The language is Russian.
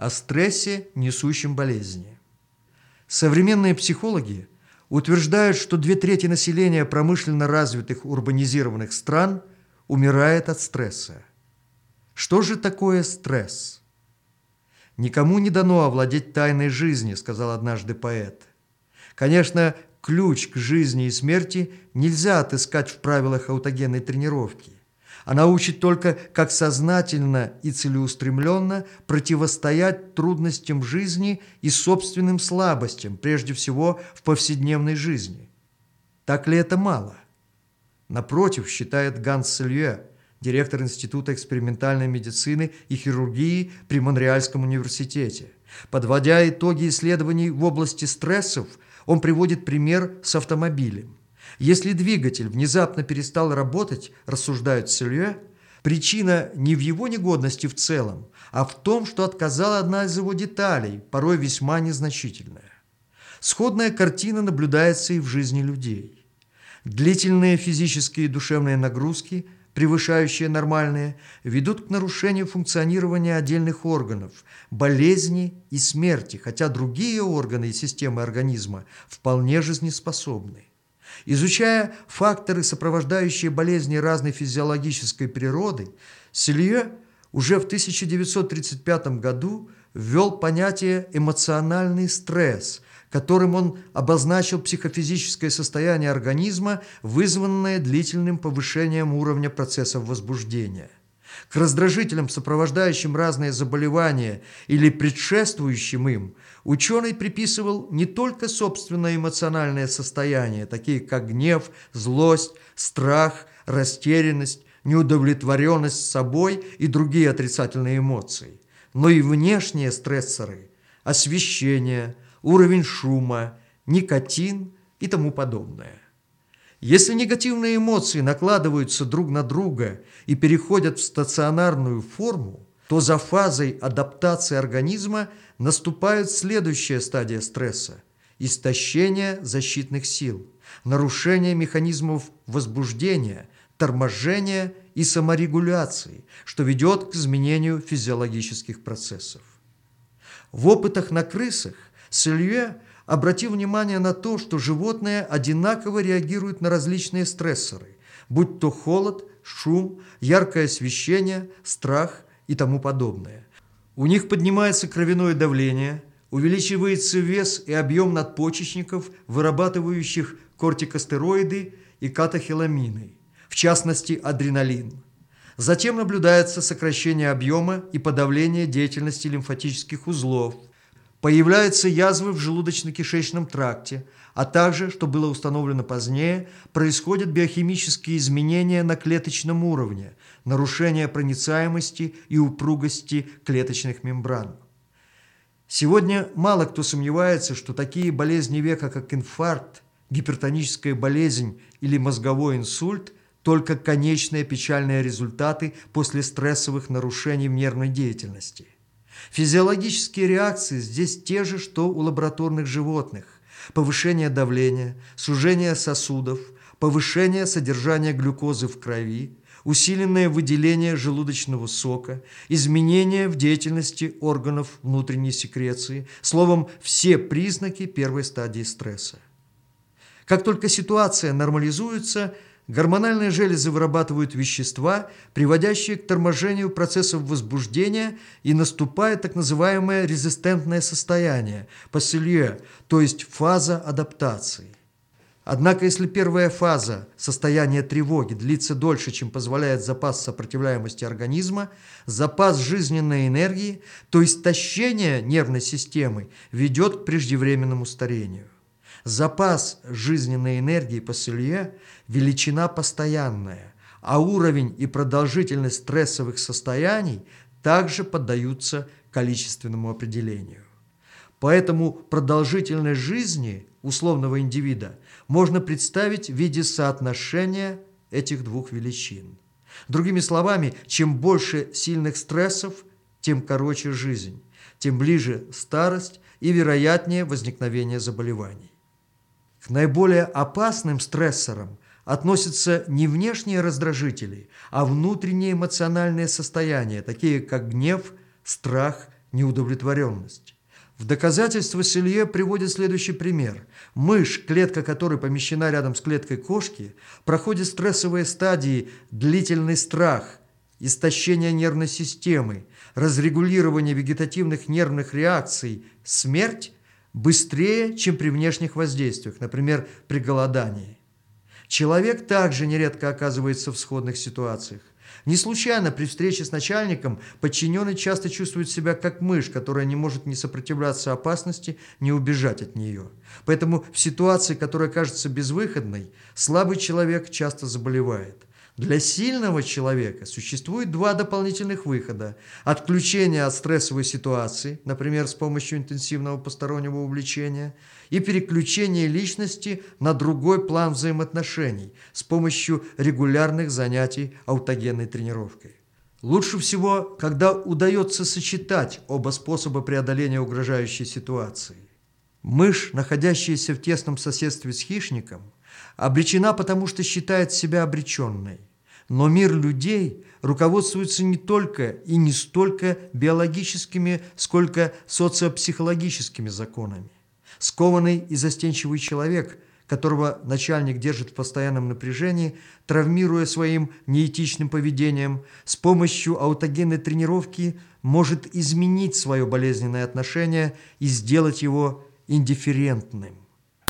о стрессе, несущем болезни. Современные психологи утверждают, что две трети населения промышленно развитых урбанизированных стран умирает от стресса. Что же такое стресс? «Никому не дано овладеть тайной жизни», сказал однажды поэт. Конечно, ключ к жизни и смерти нельзя отыскать в правилах аутогенной тренировки. Она учит только, как сознательно и целеустремленно противостоять трудностям жизни и собственным слабостям, прежде всего в повседневной жизни. Так ли это мало? Напротив, считает Ганс Селье, директор Института экспериментальной медицины и хирургии при Монреальском университете. Подводя итоги исследований в области стрессов, он приводит пример с автомобилем. Если двигатель внезапно перестал работать, рассуждают Селье, причина не в его негодности в целом, а в том, что отказала одна из его деталей, порой весьма незначительная. Сходная картина наблюдается и в жизни людей. Длительные физические и душевные нагрузки, превышающие нормальные, ведут к нарушению функционирования отдельных органов, болезни и смерти, хотя другие органы и системы организма вполне жизнеспособны. Изучая факторы, сопровождающие болезни разной физиологической природы, Селье уже в 1935 году ввел понятие «эмоциональный стресс», которым он обозначил психофизическое состояние организма, вызванное длительным повышением уровня процессов возбуждения. К раздражителям, сопровождающим разные заболевания или предшествующим им, ученый приписывал не только собственное эмоциональное состояние, такие как гнев, злость, страх, растерянность, неудовлетворенность собой и другие отрицательные эмоции, но и внешние стрессоры, освещение, уровень шума, никотин и тому подобное. Если негативные эмоции накладываются друг на друга и переходят в стационарную форму, то за фазой адаптации организма наступает следующая стадия стресса – истощение защитных сил, нарушение механизмов возбуждения, торможения и саморегуляции, что ведет к изменению физиологических процессов. В опытах на крысах Селье обратил внимание на то, что животные одинаково реагируют на различные стрессоры, будь то холод, шум, яркое освещение, страх и тому подобное. У них поднимается кровяное давление, увеличивается вес и объем надпочечников, вырабатывающих кортикостероиды и катахиламины, в частности адреналин. Затем наблюдается сокращение объема и подавление деятельности лимфатических узлов – Появляются язвы в желудочно-кишечном тракте, а также, что было установлено позднее, происходят биохимические изменения на клеточном уровне, нарушение проницаемости и упругости клеточных мембран. Сегодня мало кто сомневается, что такие болезни века, как инфаркт, гипертоническая болезнь или мозговой инсульт – только конечные печальные результаты после стрессовых нарушений в нервной деятельности – Физиологические реакции здесь те же, что у лабораторных животных. Повышение давления, сужение сосудов, повышение содержания глюкозы в крови, усиленное выделение желудочного сока, изменения в деятельности органов внутренней секреции, словом, все признаки первой стадии стресса. Как только ситуация нормализуется – Гормональные железы вырабатывают вещества, приводящие к торможению процессов возбуждения, и наступает так называемое резистентное состояние, пасселье, то есть фаза адаптации. Однако, если первая фаза, состояние тревоги, длится дольше, чем позволяет запас сопротивляемости организма, запас жизненной энергии, то истощение нервной системы ведет к преждевременному старению. Запас жизненной энергии по Селье – величина постоянная, а уровень и продолжительность стрессовых состояний также поддаются количественному определению. Поэтому продолжительность жизни условного индивида можно представить в виде соотношения этих двух величин. Другими словами, чем больше сильных стрессов, тем короче жизнь, тем ближе старость и вероятнее возникновение заболеваний. К наиболее опасным стрессорам относятся не внешние раздражители, а внутренние эмоциональные состояния, такие как гнев, страх, неудовлетворенность. В доказательство Селье приводит следующий пример. Мышь, клетка которой помещена рядом с клеткой кошки, проходит стрессовые стадии длительный страх, истощение нервной системы, разрегулирование вегетативных нервных реакций, смерть быстрее, чем при внешних воздействиях, например, при голодании. Человек также нередко оказывается в сходных ситуациях. Не случайно при встрече с начальником подчиненный часто чувствует себя как мышь, которая не может не сопротивляться опасности, не убежать от нее. Поэтому в ситуации, которая кажется безвыходной, слабый человек часто заболевает. Для сильного человека существует два дополнительных выхода. Отключение от стрессовой ситуации, например, с помощью интенсивного постороннего увлечения, и переключение личности на другой план взаимоотношений с помощью регулярных занятий аутогенной тренировкой. Лучше всего, когда удается сочетать оба способа преодоления угрожающей ситуации. Мышь, находящаяся в тесном соседстве с хищником, обречена потому, что считает себя обреченной. Но мир людей руководствуется не только и не столько биологическими, сколько социопсихологическими законами. Скованный и застенчивый человек, которого начальник держит в постоянном напряжении, травмируя своим неэтичным поведением, с помощью аутогенной тренировки может изменить свое болезненное отношение и сделать его индифферентным.